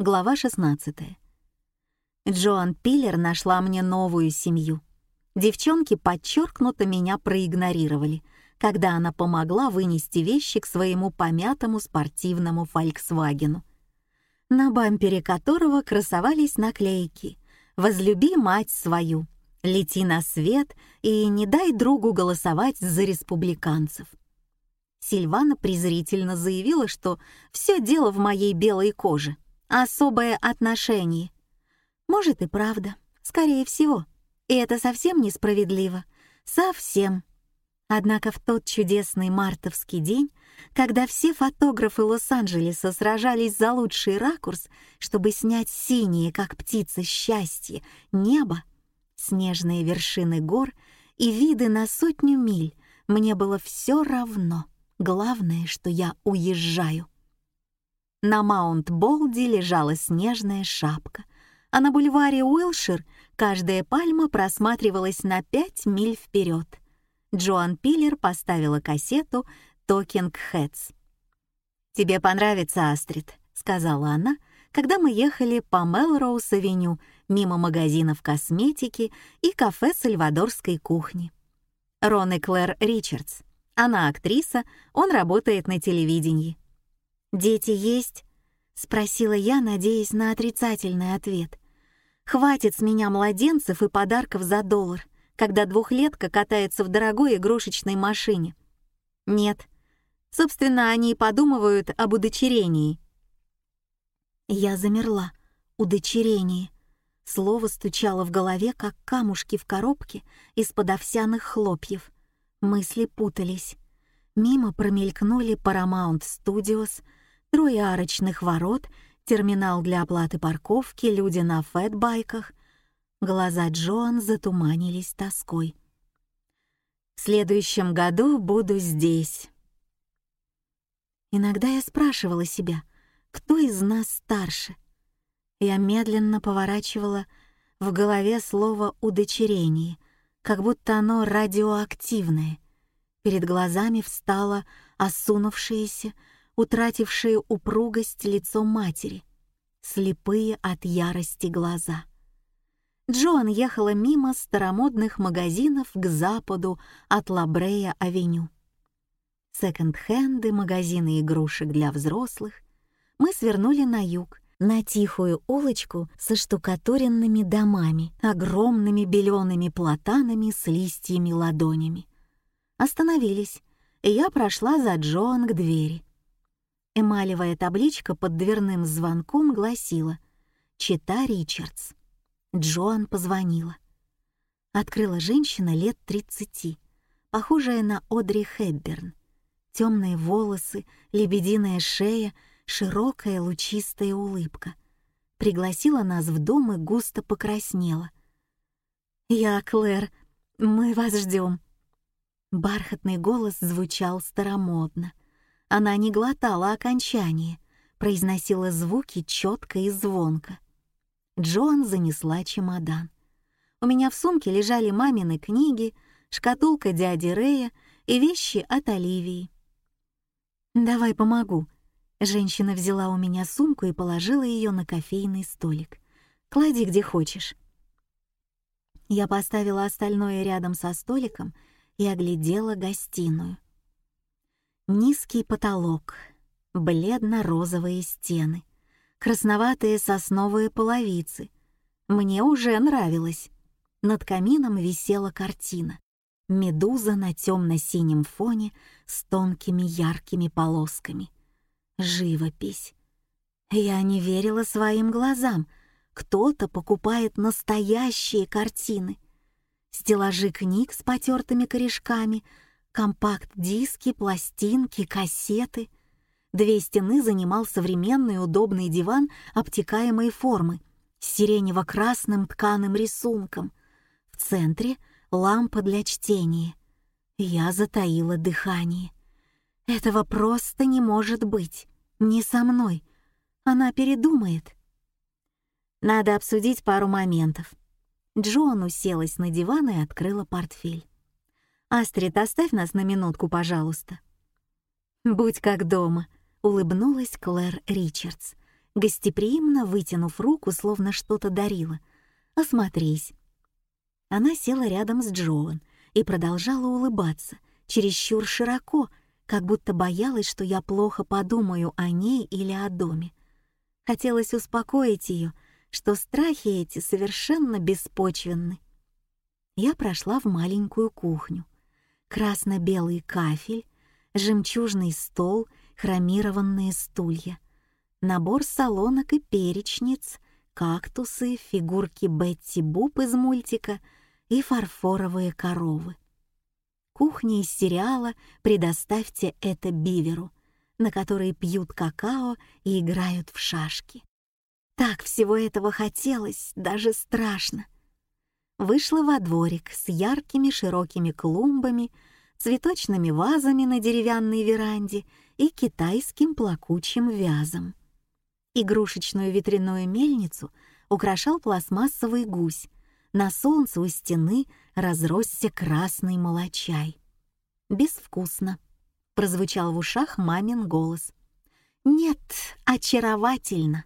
Глава 16. Джоан Пиллер нашла мне новую семью. Девчонки подчеркнуто меня проигнорировали, когда она помогла вынести вещи к своему помятому спортивному «Фольксвагену», на бампере которого красовались наклейки «Возлюби мать свою», «Лети на свет» и «Не дай другу голосовать за республиканцев». Сильвана презрительно заявила, что все дело в моей белой коже — особое отношение. Может и правда, скорее всего. И это совсем несправедливо. Совсем. Однако в тот чудесный мартовский день, когда все фотографы Лос-Анджелеса сражались за лучший ракурс, чтобы снять синие, как птица, счастье, небо, снежные вершины гор и виды на сотню миль, мне было все равно. Главное, что я уезжаю. На Маунт-Болди лежала снежная шапка, а на бульваре Уилшир каждая пальма просматривалась на пять миль вперед. Джоан Пиллер поставила кассету «Токинг Хэтс». «Тебе понравится, Астрид», — сказала она, когда мы ехали по Мелроуз-авеню мимо магазинов косметики и кафе сальвадорской кухни. Рон и Клэр Ричардс. Она актриса, он работает на телевидении. «Дети есть?» — спросила я, надеясь на отрицательный ответ. «Хватит с меня младенцев и подарков за доллар, когда двухлетка катается в дорогой игрушечной машине». «Нет. Собственно, они подумывают об удочерении». Я замерла. Удочерение. Слово стучало в голове, как камушки в коробке из-под овсяных хлопьев. Мысли путались. Мимо промелькнули Paramount Studios — трое арочных ворот, терминал для оплаты парковки, люди на фэтбайках. Глаза Джоан затуманились тоской. «В следующем году буду здесь». Иногда я спрашивала себя, кто из нас старше. Я медленно поворачивала в голове слово «удочерение», как будто оно радиоактивное. Перед глазами встало осунувшееся, утратившие упругость лицо матери, слепые от ярости глаза. Джоан ехала мимо старомодных магазинов к западу от Лабрея-авеню. Секонд-хенды, магазины игрушек для взрослых. Мы свернули на юг, на тихую улочку со штукатуренными домами, огромными белеными платанами с листьями-ладонями. Остановились, и я прошла за Джоан к двери. Эмалевая табличка под дверным звонком гласила «Чита Ричардс». Джоан позвонила. Открыла женщина лет тридцати, похожая на Одри Хепберн. Темные волосы, лебединая шея, широкая лучистая улыбка. Пригласила нас в дом и густо покраснела. «Я Клэр, мы вас ждем». Бархатный голос звучал старомодно. Она не глотала окончание, произносила звуки четко и звонко. Джоан занесла чемодан. У меня в сумке лежали мамины книги, шкатулка дяди Рэя и вещи от Оливии. «Давай помогу». Женщина взяла у меня сумку и положила ее на кофейный столик. «Клади где хочешь». Я поставила остальное рядом со столиком и оглядела гостиную. Низкий потолок, бледно-розовые стены, красноватые сосновые половицы. Мне уже нравилось. Над камином висела картина. Медуза на темно-синем фоне с тонкими яркими полосками. Живопись. Я не верила своим глазам. Кто-то покупает настоящие картины. Стеллажи книг с потертыми корешками — Компакт-диски, пластинки, кассеты. Две стены занимал современный удобный диван обтекаемой формы с сиренево-красным тканым рисунком. В центре — лампа для чтения. Я затаила дыхание. Этого просто не может быть. Не со мной. Она передумает. Надо обсудить пару моментов. Джоан уселась на диван и открыла портфель. «Астрид, оставь нас на минутку, пожалуйста». «Будь как дома», — улыбнулась Клэр Ричардс, гостеприимно вытянув руку, словно что-то дарила. «Осмотрись». Она села рядом с Джоан и продолжала улыбаться, чересчур широко, как будто боялась, что я плохо подумаю о ней или о доме. Хотелось успокоить ее, что страхи эти совершенно беспочвенны. Я прошла в маленькую кухню. Красно-белый кафель, жемчужный стол, хромированные стулья, набор солонок и перечниц, кактусы, фигурки Бетти Буп из мультика и фарфоровые коровы. Кухня из сериала «Предоставьте это Биверу», на которой пьют какао и играют в шашки. Так всего этого хотелось, даже страшно. Вышла во дворик с яркими широкими клумбами, цветочными вазами на деревянной веранде и китайским плакучим вязом. Игрушечную ветряную мельницу украшал пластмассовый гусь. На солнце у стены разросся красный молочай. «Безвкусно», — прозвучал в ушах мамин голос. «Нет, очаровательно».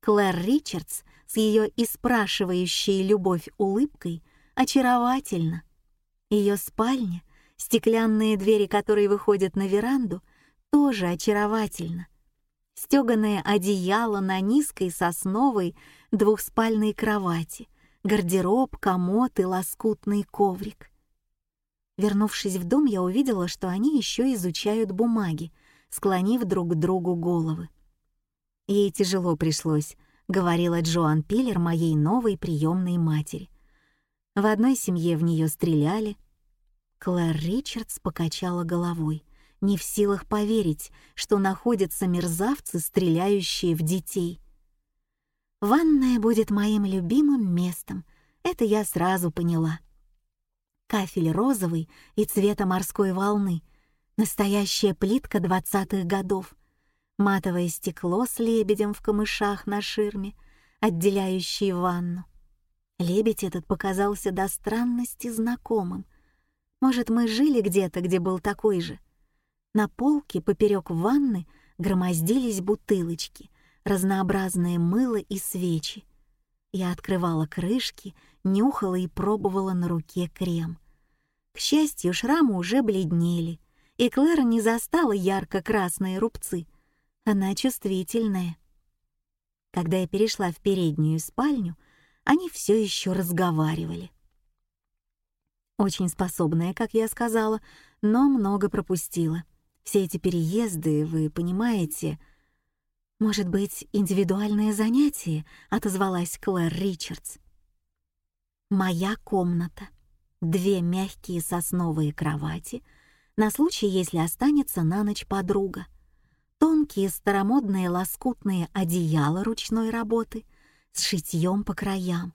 Клэр Ричардс с ее испрашивающей любовь улыбкой очаровательно. Ее спальня, стеклянные двери которые выходят на веранду, тоже очаровательно. Стёганое одеяло на низкой сосновой двухспальной кровати, гардероб, комод и лоскутный коврик. Вернувшись в дом, я увидела, что они еще изучают бумаги, склонив друг к другу головы. Ей тяжело пришлось, говорила Джоан Пиллер моей новой приемной матери. В одной семье в нее стреляли. Клэр Ричардс покачала головой, не в силах поверить, что находятся мерзавцы, стреляющие в детей. Ванная будет моим любимым местом, это я сразу поняла. Кафель розовый и цвета морской волны, настоящая плитка двадцатых годов — матовое стекло с лебедем в камышах на ширме, отделяющей ванну. Лебедь этот показался до странности знакомым. Может, мы жили где-то, где был такой же? На полке поперек ванны громоздились бутылочки, разнообразные мыло и свечи. Я открывала крышки, нюхала и пробовала на руке крем. К счастью, шрамы уже бледнели, и Клэр не застала ярко-красные рубцы — она чувствительная. Когда я перешла в переднюю спальню, они все еще разговаривали. Очень способная, как я сказала, но много пропустила. Все эти переезды, вы понимаете... «Может быть, индивидуальное занятие?» — отозвалась Клэр Ричардс. «Моя комната. Две мягкие сосновые кровати на случай, если останется на ночь подруга тонкие старомодные лоскутные одеяла ручной работы с шитьем по краям,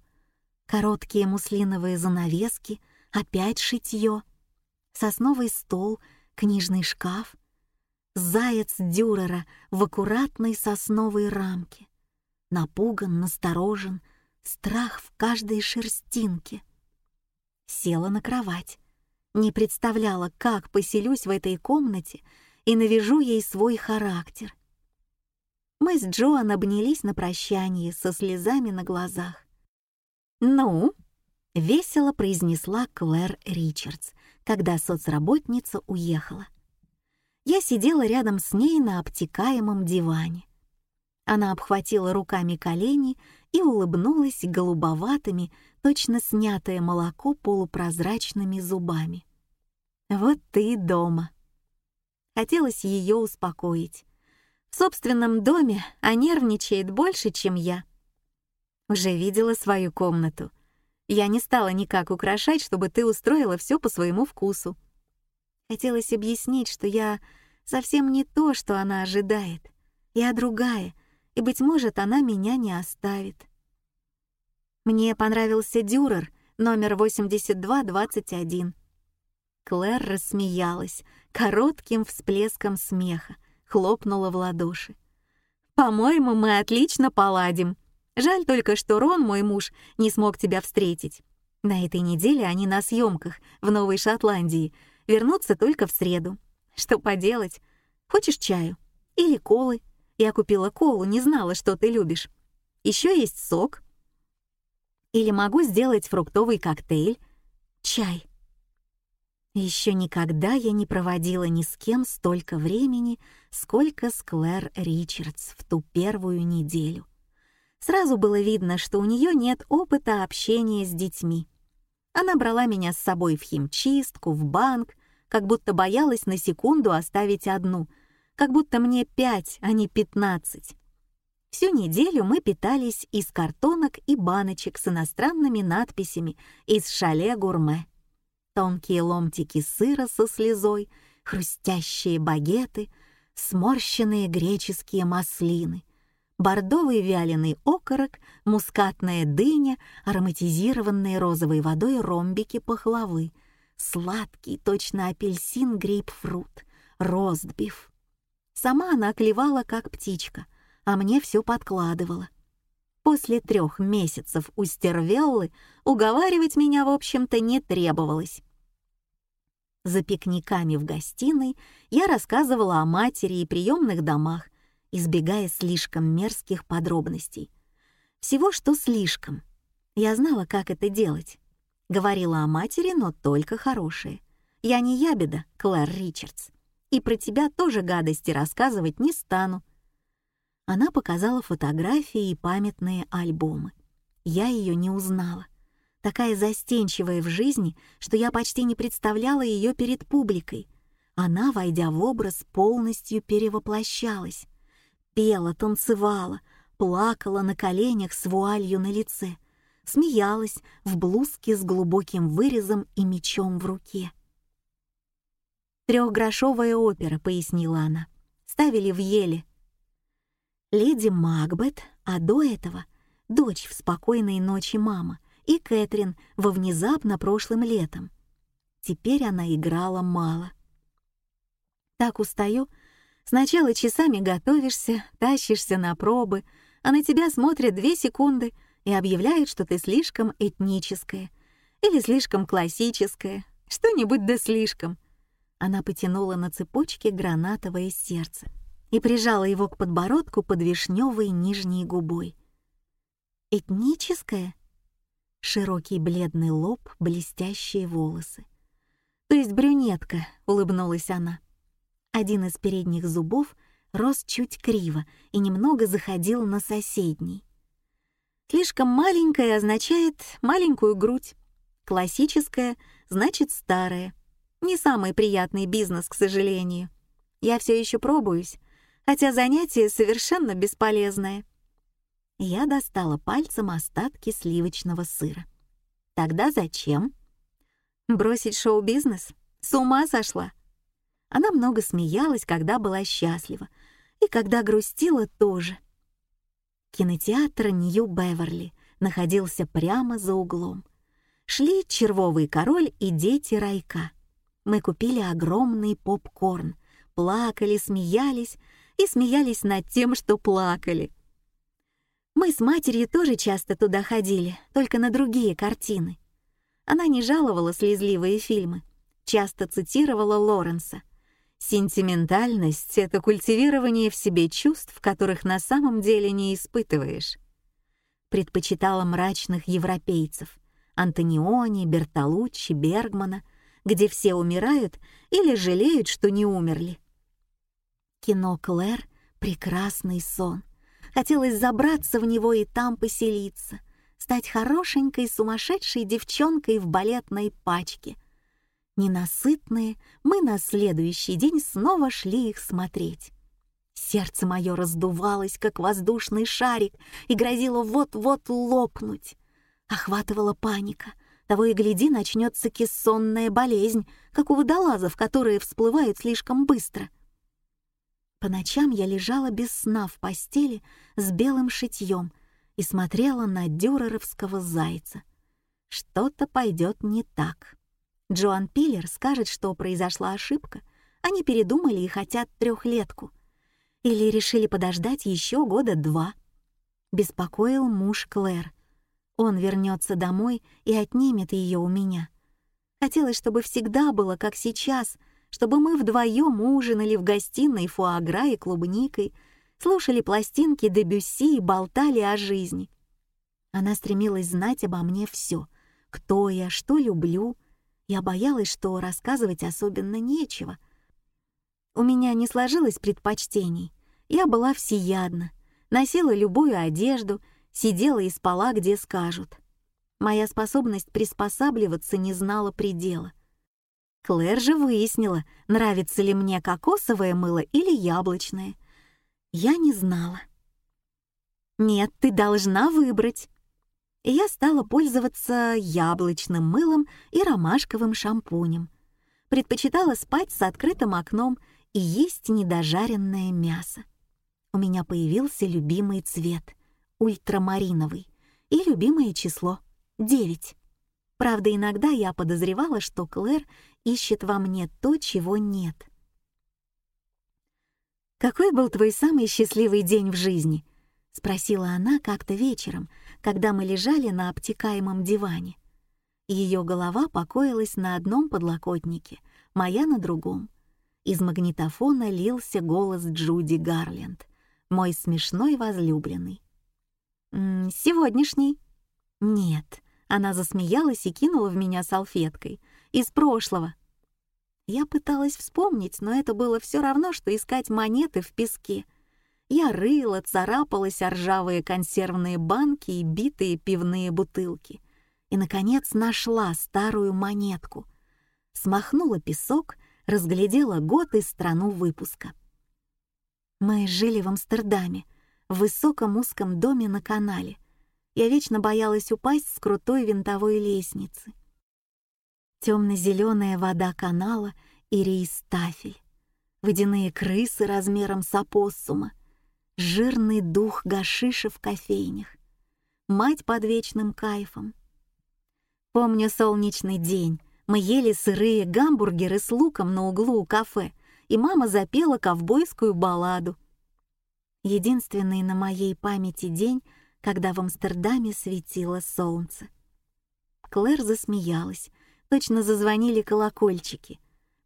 короткие муслиновые занавески, опять шитье, сосновый стол, книжный шкаф, заяц Дюрера в аккуратной сосновой рамке, напуган, насторожен, страх в каждой шерстинке. Села на кровать, не представляла, как поселюсь в этой комнате и навяжу ей свой характер. Мы с Джоан обнялись на прощании со слезами на глазах. «Ну?» — весело произнесла Клэр Ричардс, когда соцработница уехала. Я сидела рядом с ней на обтекаемом диване. Она обхватила руками колени и улыбнулась голубоватыми, точно снятое молоко полупрозрачными зубами. «Вот ты дома!» Хотелось ее успокоить. В собственном доме, а нервничает больше, чем я. Уже видела свою комнату. Я не стала никак украшать, чтобы ты устроила все по своему вкусу. Хотелось объяснить, что я совсем не то, что она ожидает. Я другая, и, быть может, она меня не оставит. Мне понравился Дюрер, номер 8221. Клэр рассмеялась коротким всплеском смеха, хлопнула в ладоши. «По-моему, мы отлично поладим. Жаль только, что Рон, мой муж, не смог тебя встретить. На этой неделе они на съемках в Новой Шотландии, вернутся только в среду. Что поделать? Хочешь чаю? Или колы? Я купила колу, не знала, что ты любишь. Еще есть сок. Или могу сделать фруктовый коктейль. Чай. Еще никогда я не проводила ни с кем столько времени, сколько с Клэр Ричардс в ту первую неделю. Сразу было видно, что у нее нет опыта общения с детьми. Она брала меня с собой в химчистку, в банк, как будто боялась на секунду оставить одну, как будто мне пять, а не пятнадцать. Всю неделю мы питались из картонок и баночек с иностранными надписями из шале гурме. Тонкие ломтики сыра со слезой, хрустящие багеты, сморщенные греческие маслины, бордовый вяленый окорок, мускатная дыня, ароматизированные розовой водой ромбики пахлавы, сладкий, точно апельсин, грейпфрут, ростбиф. Сама она клевала, как птичка, а мне все подкладывала. После трех месяцев у стервеллы уговаривать меня, в общем-то, не требовалось. За пикниками в гостиной я рассказывала о матери и приемных домах, избегая слишком мерзких подробностей. Всего, что слишком. Я знала, как это делать. Говорила о матери, но только хорошие. Я не ябеда, Клэр Ричардс. И про тебя тоже гадости рассказывать не стану. Она показала фотографии и памятные альбомы. Я ее не узнала. Такая застенчивая в жизни, что я почти не представляла ее перед публикой. Она, войдя в образ, полностью перевоплощалась пела, танцевала, плакала на коленях с вуалью на лице, смеялась в блузке с глубоким вырезом и мечом в руке. «Трехгрошовая опера», — пояснила она. «Ставили в еле». Леди Макбет, а до этого — дочь в «Спокойной ночи, мама» и Кэтрин во внезапно прошлым летом. Теперь она играла мало. Так устаю, Сначала часами готовишься, тащишься на пробы, а на тебя смотрят две секунды и объявляют, что ты слишком этническая или слишком классическая, что-нибудь да слишком. Она потянула на цепочке гранатовое сердце и прижала его к подбородку под вишневой нижней губой. Этническая? Широкий бледный лоб, блестящие волосы. То есть брюнетка, улыбнулась она. Один из передних зубов рос чуть криво и немного заходил на соседний. Слишком маленькая означает маленькую грудь. Классическая значит старая. Не самый приятный бизнес, к сожалению. Я все еще пробуюсь, хотя занятие совершенно бесполезное. Я достала пальцем остатки сливочного сыра. Тогда зачем? Бросить шоу-бизнес? С ума сошла? Она много смеялась, когда была счастлива, и когда грустила тоже. Кинотеатр Нью-Беверли находился прямо за углом. Шли «Червовый король» и «Дети райка». Мы купили огромный попкорн, плакали, смеялись и смеялись над тем, что плакали. Мы с матерью тоже часто туда ходили, только на другие картины. Она не жаловала слезливые фильмы, часто цитировала Лоренса — Сентиментальность — это культивирование в себе чувств, которых на самом деле не испытываешь. Предпочитала мрачных европейцев — Антониони, Бертолуччи, Бергмана, где все умирают или жалеют, что не умерли. Кино Клэр — прекрасный сон. Хотелось забраться в него и там поселиться, стать хорошенькой сумасшедшей девчонкой в балетной пачке — Ненасытные, мы на следующий день снова шли их смотреть. Сердце мое раздувалось, как воздушный шарик, и грозило вот-вот лопнуть. Охватывала паника. Того и гляди, начнется кессонная болезнь, как у водолазов, которые всплывают слишком быстро. По ночам я лежала без сна в постели с белым шитьем и смотрела на дюреровского зайца. Что-то пойдет не так. Джоан Пиллер скажет, что произошла ошибка. Они передумали и хотят трехлетку. Или решили подождать еще года два. Беспокоил муж Клэр. Он вернется домой и отнимет ее у меня. Хотелось, чтобы всегда было, как сейчас, чтобы мы вдвоем ужинали в гостиной фуагра и клубникой, слушали пластинки Дебюсси и болтали о жизни. Она стремилась знать обо мне все: кто я, что люблю. Я боялась, что рассказывать особенно нечего. У меня не сложилось предпочтений. Я была всеядна, носила любую одежду, сидела и спала, где скажут. Моя способность приспосабливаться не знала предела. Клэр же выяснила, нравится ли мне кокосовое мыло или яблочное. Я не знала. «Нет, ты должна выбрать». И я стала пользоваться яблочным мылом и ромашковым шампунем. Предпочитала спать с открытым окном и есть недожаренное мясо. У меня появился любимый цвет — ультрамариновый, и любимое число — девять. Правда, иногда я подозревала, что Клэр ищет во мне то, чего нет. «Какой был твой самый счастливый день в жизни?» — спросила она как-то вечером, когда мы лежали на обтекаемом диване. Ее голова покоилась на одном подлокотнике, моя на другом. Из магнитофона лился голос Джуди Гарленд, мой смешной возлюбленный. «М -м, «Сегодняшний?» «Нет», она засмеялась и кинула в меня салфеткой. «Из прошлого». Я пыталась вспомнить, но это было все равно, что искать монеты в песке. Я рыла, царапалась о ржавые консервные банки и битые пивные бутылки. И, наконец, нашла старую монетку. Смахнула песок, разглядела год и страну выпуска. Мы жили в Амстердаме, в высоком узком доме на канале. Я вечно боялась упасть с крутой винтовой лестницы. Темно-зеленая вода канала и рейстафель, водяные крысы размером с опоссума, жирный дух гашиша в кофейнях, мать под вечным кайфом. Помню солнечный день, мы ели сырые гамбургеры с луком на углу у кафе, и мама запела ковбойскую балладу. Единственный на моей памяти день — когда в Амстердаме светило солнце. Клэр засмеялась, точно зазвонили колокольчики,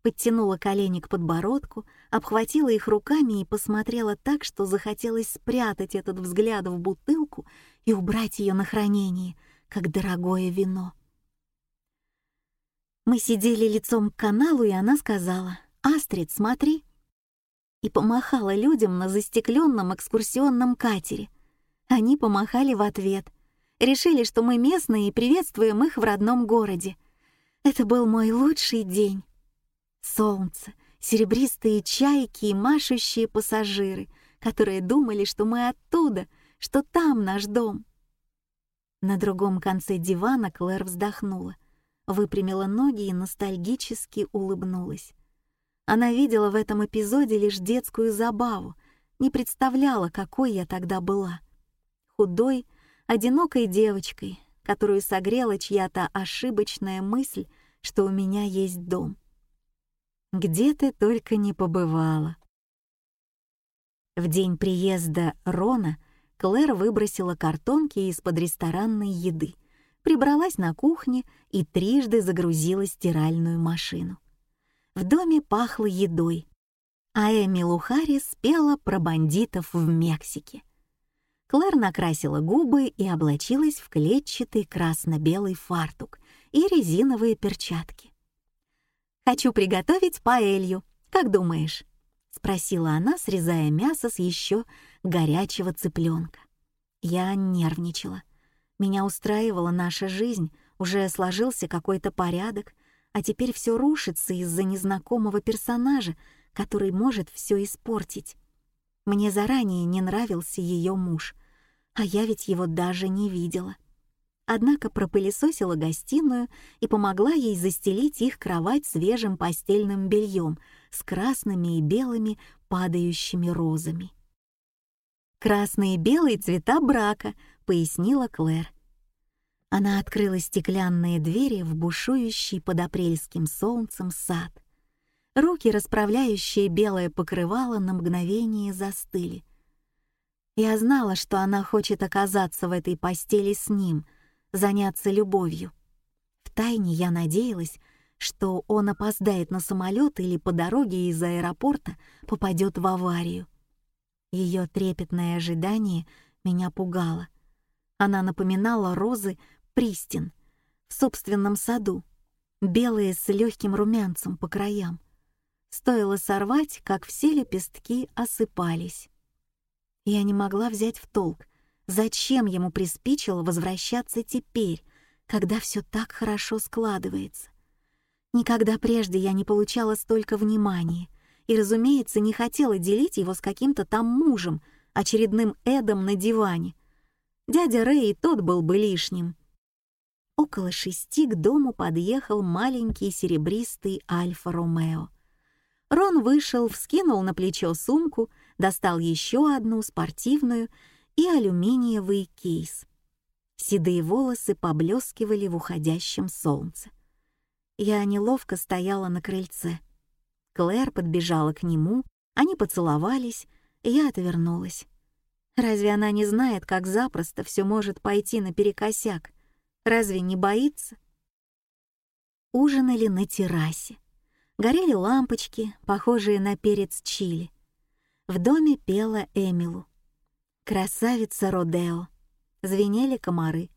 подтянула колени к подбородку, обхватила их руками и посмотрела так, что захотелось спрятать этот взгляд в бутылку и убрать ее на хранение, как дорогое вино. Мы сидели лицом к каналу, и она сказала «Астрид, смотри!» и помахала людям на застекленном экскурсионном катере, они помахали в ответ. Решили, что мы местные и приветствуем их в родном городе. Это был мой лучший день. Солнце, серебристые чайки и машущие пассажиры, которые думали, что мы оттуда, что там наш дом. На другом конце дивана Клэр вздохнула, выпрямила ноги и ностальгически улыбнулась. Она видела в этом эпизоде лишь детскую забаву, не представляла, какой я тогда была худой, одинокой девочкой, которую согрела чья-то ошибочная мысль, что у меня есть дом. Где ты только не побывала. В день приезда Рона Клэр выбросила картонки из-под ресторанной еды, прибралась на кухне и трижды загрузила стиральную машину. В доме пахло едой, а Эми Лухари спела про бандитов в Мексике. Клэр накрасила губы и облачилась в клетчатый красно-белый фартук и резиновые перчатки. «Хочу приготовить паэлью, как думаешь?» — спросила она, срезая мясо с еще горячего цыпленка. Я нервничала. Меня устраивала наша жизнь, уже сложился какой-то порядок, а теперь все рушится из-за незнакомого персонажа, который может все испортить. Мне заранее не нравился ее муж, а я ведь его даже не видела. Однако пропылесосила гостиную и помогла ей застелить их кровать свежим постельным бельем с красными и белыми падающими розами. «Красный и белый цвета брака», — пояснила Клэр. Она открыла стеклянные двери в бушующий под апрельским солнцем сад. Руки, расправляющие белое покрывало, на мгновение застыли. Я знала, что она хочет оказаться в этой постели с ним, заняться любовью. Втайне я надеялась, что он опоздает на самолет или по дороге из аэропорта попадет в аварию. Ее трепетное ожидание меня пугало. Она напоминала розы Пристин в собственном саду, белые с легким румянцем по краям. Стоило сорвать, как все лепестки осыпались. Я не могла взять в толк, зачем ему приспичило возвращаться теперь, когда все так хорошо складывается. Никогда прежде я не получала столько внимания и, разумеется, не хотела делить его с каким-то там мужем, очередным Эдом на диване. Дядя Рэй и тот был бы лишним. Около шести к дому подъехал маленький серебристый Альфа-Ромео. Рон вышел, вскинул на плечо сумку, достал еще одну спортивную и алюминиевый кейс. Седые волосы поблескивали в уходящем солнце. Я неловко стояла на крыльце. Клэр подбежала к нему, они поцеловались, и я отвернулась. Разве она не знает, как запросто все может пойти наперекосяк? Разве не боится? Ужинали на террасе. Горели лампочки, похожие на перец чили. В доме пела Эмилу. «Красавица Родео». Звенели комары.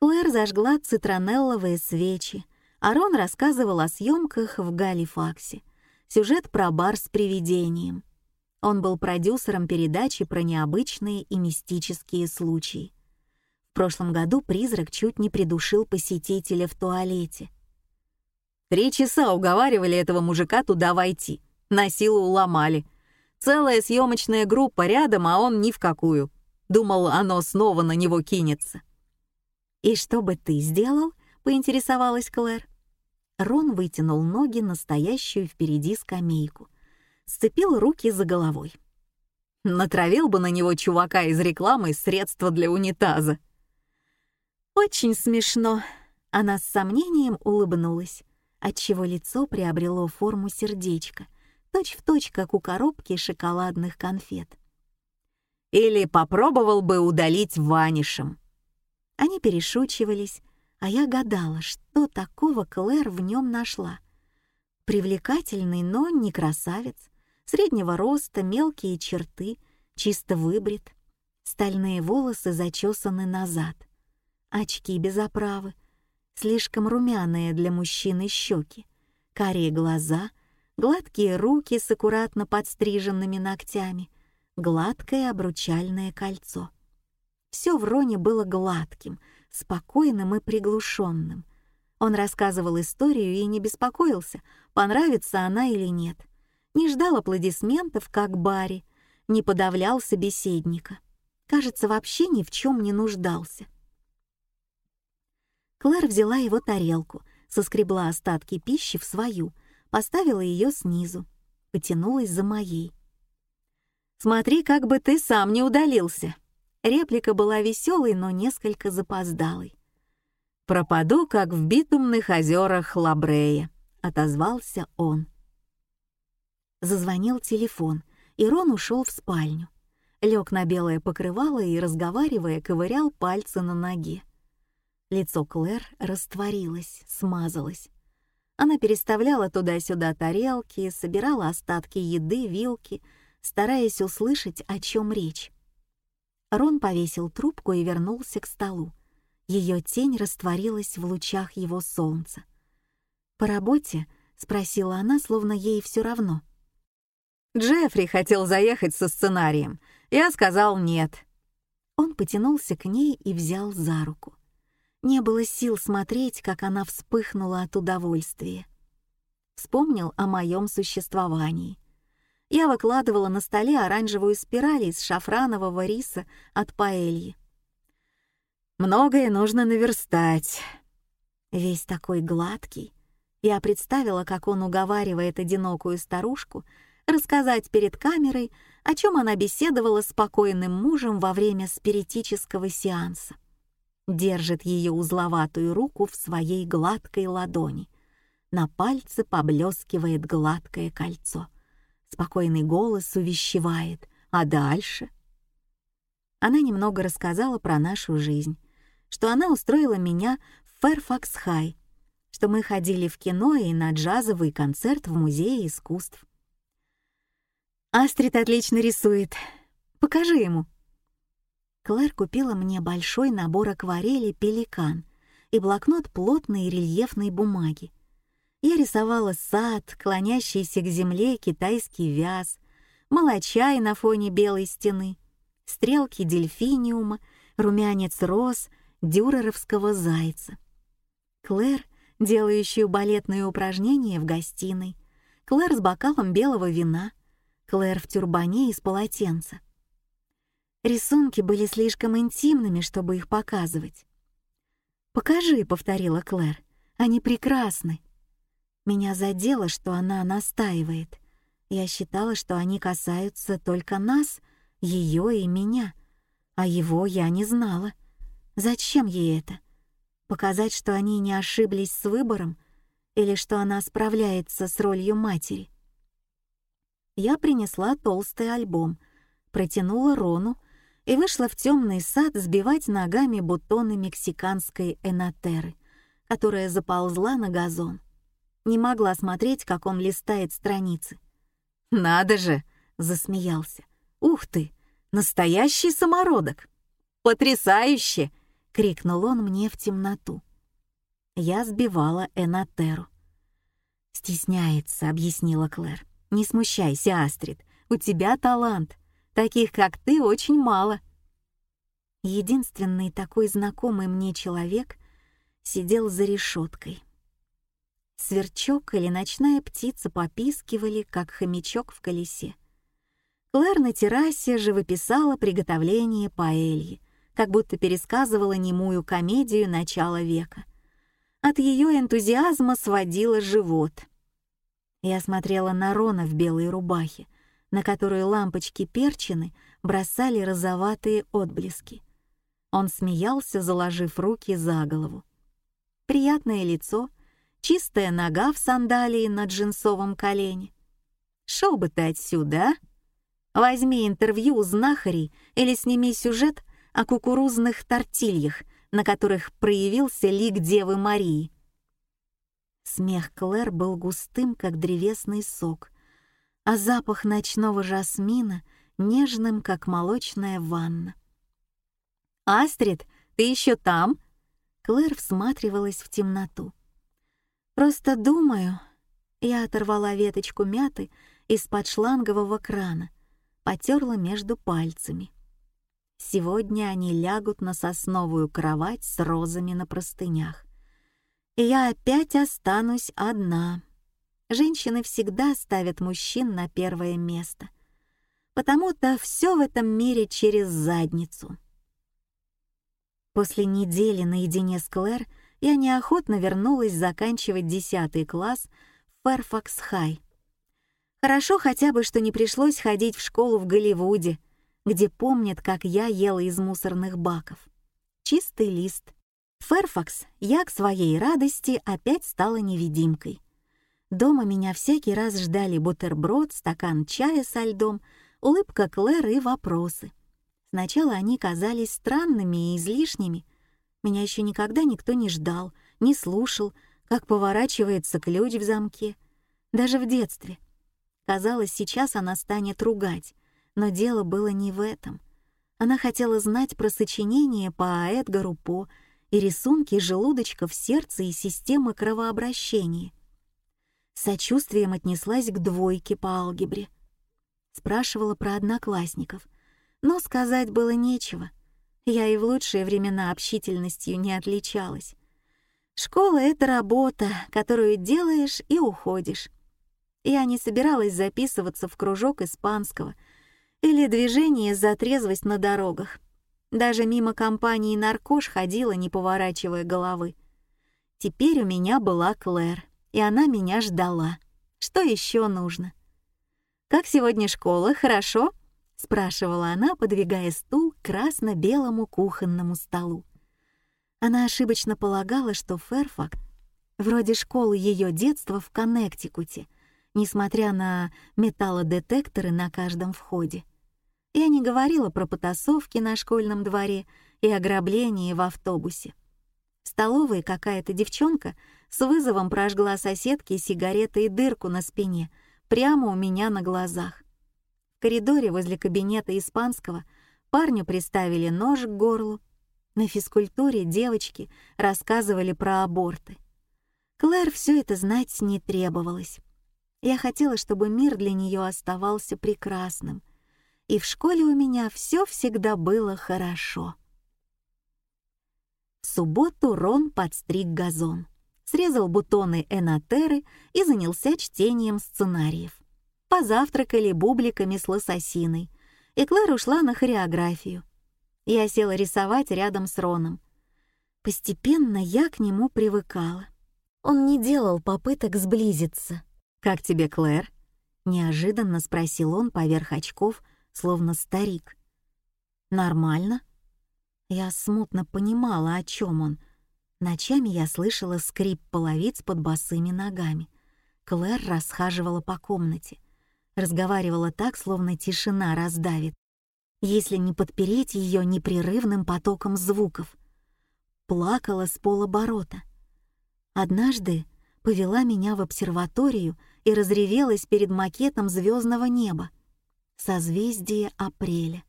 Клэр зажгла цитронелловые свечи, а Рон рассказывал о съемках в Галифаксе. Сюжет про бар с привидением. Он был продюсером передачи про необычные и мистические случаи. В прошлом году призрак чуть не придушил посетителя в туалете. Три часа уговаривали этого мужика туда войти. На силу уломали — Целая съемочная группа рядом, а он ни в какую. Думал, оно снова на него кинется. «И что бы ты сделал?» — поинтересовалась Клэр. Рон вытянул ноги на стоящую впереди скамейку, сцепил руки за головой. Натравил бы на него чувака из рекламы средства для унитаза. «Очень смешно», — она с сомнением улыбнулась, отчего лицо приобрело форму сердечка — точь-в-точь, как у коробки шоколадных конфет. Или попробовал бы удалить ванишем. Они перешучивались, а я гадала, что такого Клэр в нем нашла. Привлекательный, но не красавец, среднего роста, мелкие черты, чисто выбрит, стальные волосы зачесаны назад, очки без оправы, слишком румяные для мужчины щеки, карие глаза, гладкие руки с аккуратно подстриженными ногтями, гладкое обручальное кольцо. Все в Роне было гладким, спокойным и приглушенным. Он рассказывал историю и не беспокоился, понравится она или нет. Не ждал аплодисментов, как Барри, не подавлял собеседника. Кажется, вообще ни в чем не нуждался. Клэр взяла его тарелку, соскребла остатки пищи в свою — поставила ее снизу, потянулась за моей. «Смотри, как бы ты сам не удалился!» Реплика была веселой, но несколько запоздалой. «Пропаду, как в битумных озерах Лабрея», — отозвался он. Зазвонил телефон, и Рон ушел в спальню. Лег на белое покрывало и, разговаривая, ковырял пальцы на ноге. Лицо Клэр растворилось, смазалось. Она переставляла туда-сюда тарелки, собирала остатки еды, вилки, стараясь услышать, о чем речь. Рон повесил трубку и вернулся к столу. Ее тень растворилась в лучах его солнца. «По работе?» — спросила она, словно ей все равно. «Джеффри хотел заехать со сценарием. Я сказал нет». Он потянулся к ней и взял за руку. Не было сил смотреть, как она вспыхнула от удовольствия. Вспомнил о моем существовании. Я выкладывала на столе оранжевую спираль из шафранового риса от паэльи. Многое нужно наверстать. Весь такой гладкий. Я представила, как он уговаривает одинокую старушку рассказать перед камерой, о чем она беседовала с покойным мужем во время спиритического сеанса держит ее узловатую руку в своей гладкой ладони. На пальце поблескивает гладкое кольцо. Спокойный голос увещевает. А дальше? Она немного рассказала про нашу жизнь, что она устроила меня в Фэрфакс-Хай, что мы ходили в кино и на джазовый концерт в Музее искусств. Астрид отлично рисует. Покажи ему». Клэр купила мне большой набор акварели «Пеликан» и блокнот плотной рельефной бумаги. Я рисовала сад, клонящийся к земле китайский вяз, молочай на фоне белой стены, стрелки дельфиниума, румянец роз, дюреровского зайца. Клэр, делающую балетные упражнения в гостиной, Клэр с бокалом белого вина, Клэр в тюрбане из полотенца. Рисунки были слишком интимными, чтобы их показывать. «Покажи», — повторила Клэр, — «они прекрасны». Меня задело, что она настаивает. Я считала, что они касаются только нас, ее и меня, а его я не знала. Зачем ей это? Показать, что они не ошиблись с выбором или что она справляется с ролью матери? Я принесла толстый альбом, протянула Рону и вышла в темный сад сбивать ногами бутоны мексиканской энотеры, которая заползла на газон не могла смотреть, как он листает страницы. «Надо же!» — засмеялся. «Ух ты! Настоящий самородок! Потрясающе!» — крикнул он мне в темноту. Я сбивала Энатеру. «Стесняется», — объяснила Клэр. «Не смущайся, Астрид, у тебя талант. Таких, как ты, очень мало». Единственный такой знакомый мне человек сидел за решеткой. Сверчок или ночная птица попискивали, как хомячок в колесе. Клэр на террасе живописала приготовление паэльи, как будто пересказывала немую комедию начала века. От ее энтузиазма сводила живот. Я смотрела на Рона в белой рубахе, на которую лампочки перчины бросали розоватые отблески. Он смеялся, заложив руки за голову. Приятное лицо — чистая нога в сандалии на джинсовом колене. Шел бы ты отсюда, а? Возьми интервью у знахарей или сними сюжет о кукурузных тортильях, на которых проявился лик Девы Марии. Смех Клэр был густым, как древесный сок, а запах ночного жасмина — нежным, как молочная ванна. «Астрид, ты еще там?» Клэр всматривалась в темноту. Просто думаю, я оторвала веточку мяты из-под шлангового крана, потерла между пальцами. Сегодня они лягут на сосновую кровать с розами на простынях. И я опять останусь одна. Женщины всегда ставят мужчин на первое место. Потому-то все в этом мире через задницу. После недели наедине с Клэр я неохотно вернулась заканчивать 10 класс в Фэрфакс-Хай. Хорошо хотя бы, что не пришлось ходить в школу в Голливуде, где помнят, как я ела из мусорных баков. Чистый лист. Фэрфакс я к своей радости опять стала невидимкой. Дома меня всякий раз ждали бутерброд, стакан чая со льдом, улыбка Клэр и вопросы. Сначала они казались странными и излишними, меня еще никогда никто не ждал, не слушал, как поворачивается ключ в замке. Даже в детстве. Казалось, сейчас она станет ругать, но дело было не в этом. Она хотела знать про сочинение по Эдгару По и рисунки желудочков сердца и системы кровообращения. Сочувствием отнеслась к двойке по алгебре. Спрашивала про одноклассников, но сказать было нечего — я и в лучшие времена общительностью не отличалась. Школа — это работа, которую делаешь и уходишь. Я не собиралась записываться в кружок испанского или движение за трезвость на дорогах. Даже мимо компании «Наркош» ходила, не поворачивая головы. Теперь у меня была Клэр, и она меня ждала. Что еще нужно? «Как сегодня школа? Хорошо?» — спрашивала она, подвигая стул к красно-белому кухонному столу. Она ошибочно полагала, что Ферфак вроде школы ее детства в Коннектикуте, несмотря на металлодетекторы на каждом входе. Я не говорила про потасовки на школьном дворе и ограбление в автобусе. В столовой какая-то девчонка с вызовом прожгла соседке сигаретой дырку на спине прямо у меня на глазах В коридоре возле кабинета испанского парню приставили нож к горлу. На физкультуре девочки рассказывали про аборты. Клэр все это знать не требовалось. Я хотела, чтобы мир для нее оставался прекрасным. И в школе у меня все всегда было хорошо. В субботу Рон подстриг газон, срезал бутоны энотеры и занялся чтением сценариев. Позавтракали бубликами с лососиной, и Клэр ушла на хореографию. Я села рисовать рядом с Роном. Постепенно я к нему привыкала. Он не делал попыток сблизиться. «Как тебе, Клэр?» — неожиданно спросил он поверх очков, словно старик. «Нормально?» Я смутно понимала, о чем он. Ночами я слышала скрип половиц под босыми ногами. Клэр расхаживала по комнате разговаривала так, словно тишина раздавит, если не подпереть ее непрерывным потоком звуков. Плакала с полоборота. Однажды повела меня в обсерваторию и разревелась перед макетом звездного неба. Созвездие апреля.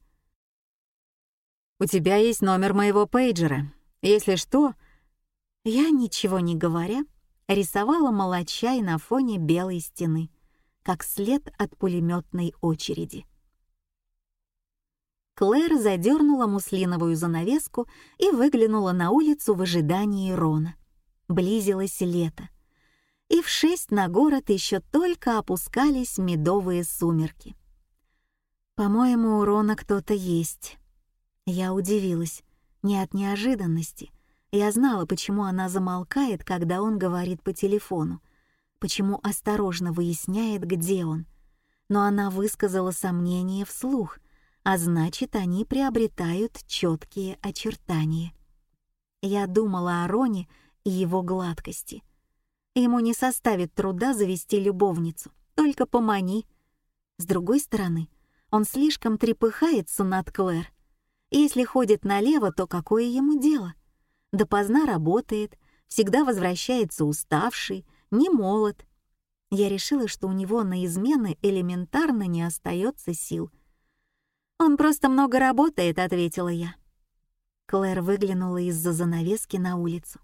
«У тебя есть номер моего пейджера. Если что...» Я, ничего не говоря, рисовала молочай на фоне белой стены как след от пулеметной очереди. Клэр задернула муслиновую занавеску и выглянула на улицу в ожидании Рона. Близилось лето, и в шесть на город еще только опускались медовые сумерки. «По-моему, у Рона кто-то есть». Я удивилась, не от неожиданности. Я знала, почему она замолкает, когда он говорит по телефону, почему осторожно выясняет, где он. Но она высказала сомнение вслух, а значит, они приобретают четкие очертания. Я думала о Роне и его гладкости. Ему не составит труда завести любовницу, только помани. С другой стороны, он слишком трепыхается над Клэр. Если ходит налево, то какое ему дело? Допоздна работает, всегда возвращается уставший, не молод. Я решила, что у него на измены элементарно не остается сил. «Он просто много работает», — ответила я. Клэр выглянула из-за занавески на улицу.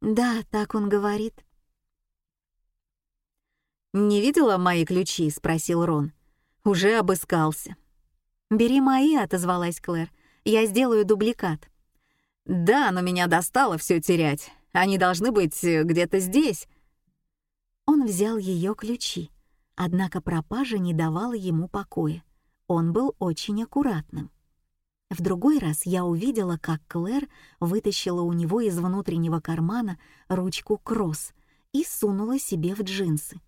«Да, так он говорит». «Не видела мои ключи?» — спросил Рон. «Уже обыскался». «Бери мои», — отозвалась Клэр. «Я сделаю дубликат». «Да, но меня достало все терять. Они должны быть э, где-то здесь». Он взял ее ключи, однако пропажа не давала ему покоя. Он был очень аккуратным. В другой раз я увидела, как Клэр вытащила у него из внутреннего кармана ручку кросс и сунула себе в джинсы.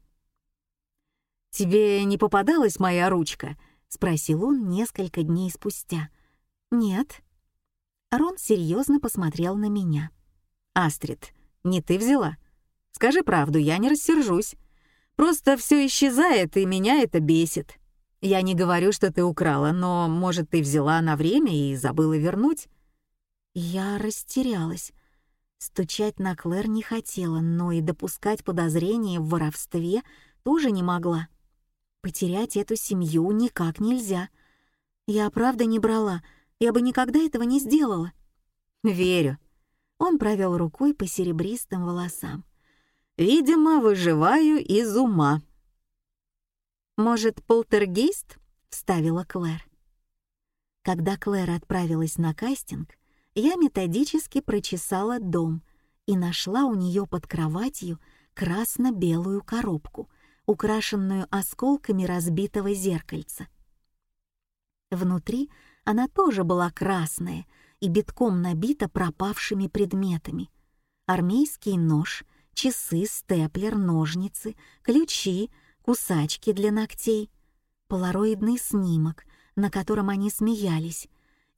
«Тебе не попадалась моя ручка?» — спросил он несколько дней спустя. «Нет». Рон серьезно посмотрел на меня. «Астрид, не ты взяла?» Скажи правду, я не рассержусь. Просто все исчезает, и меня это бесит. Я не говорю, что ты украла, но, может, ты взяла на время и забыла вернуть?» Я растерялась. Стучать на Клэр не хотела, но и допускать подозрения в воровстве тоже не могла. Потерять эту семью никак нельзя. Я правда не брала, я бы никогда этого не сделала. «Верю». Он провел рукой по серебристым волосам. Видимо, выживаю из ума. «Может, полтергейст?» — вставила Клэр. Когда Клэр отправилась на кастинг, я методически прочесала дом и нашла у нее под кроватью красно-белую коробку, украшенную осколками разбитого зеркальца. Внутри она тоже была красная и битком набита пропавшими предметами. Армейский нож — часы, степлер, ножницы, ключи, кусачки для ногтей, полароидный снимок, на котором они смеялись,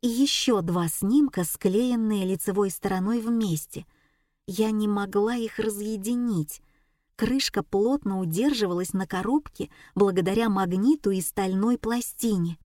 и еще два снимка, склеенные лицевой стороной вместе. Я не могла их разъединить. Крышка плотно удерживалась на коробке благодаря магниту и стальной пластине.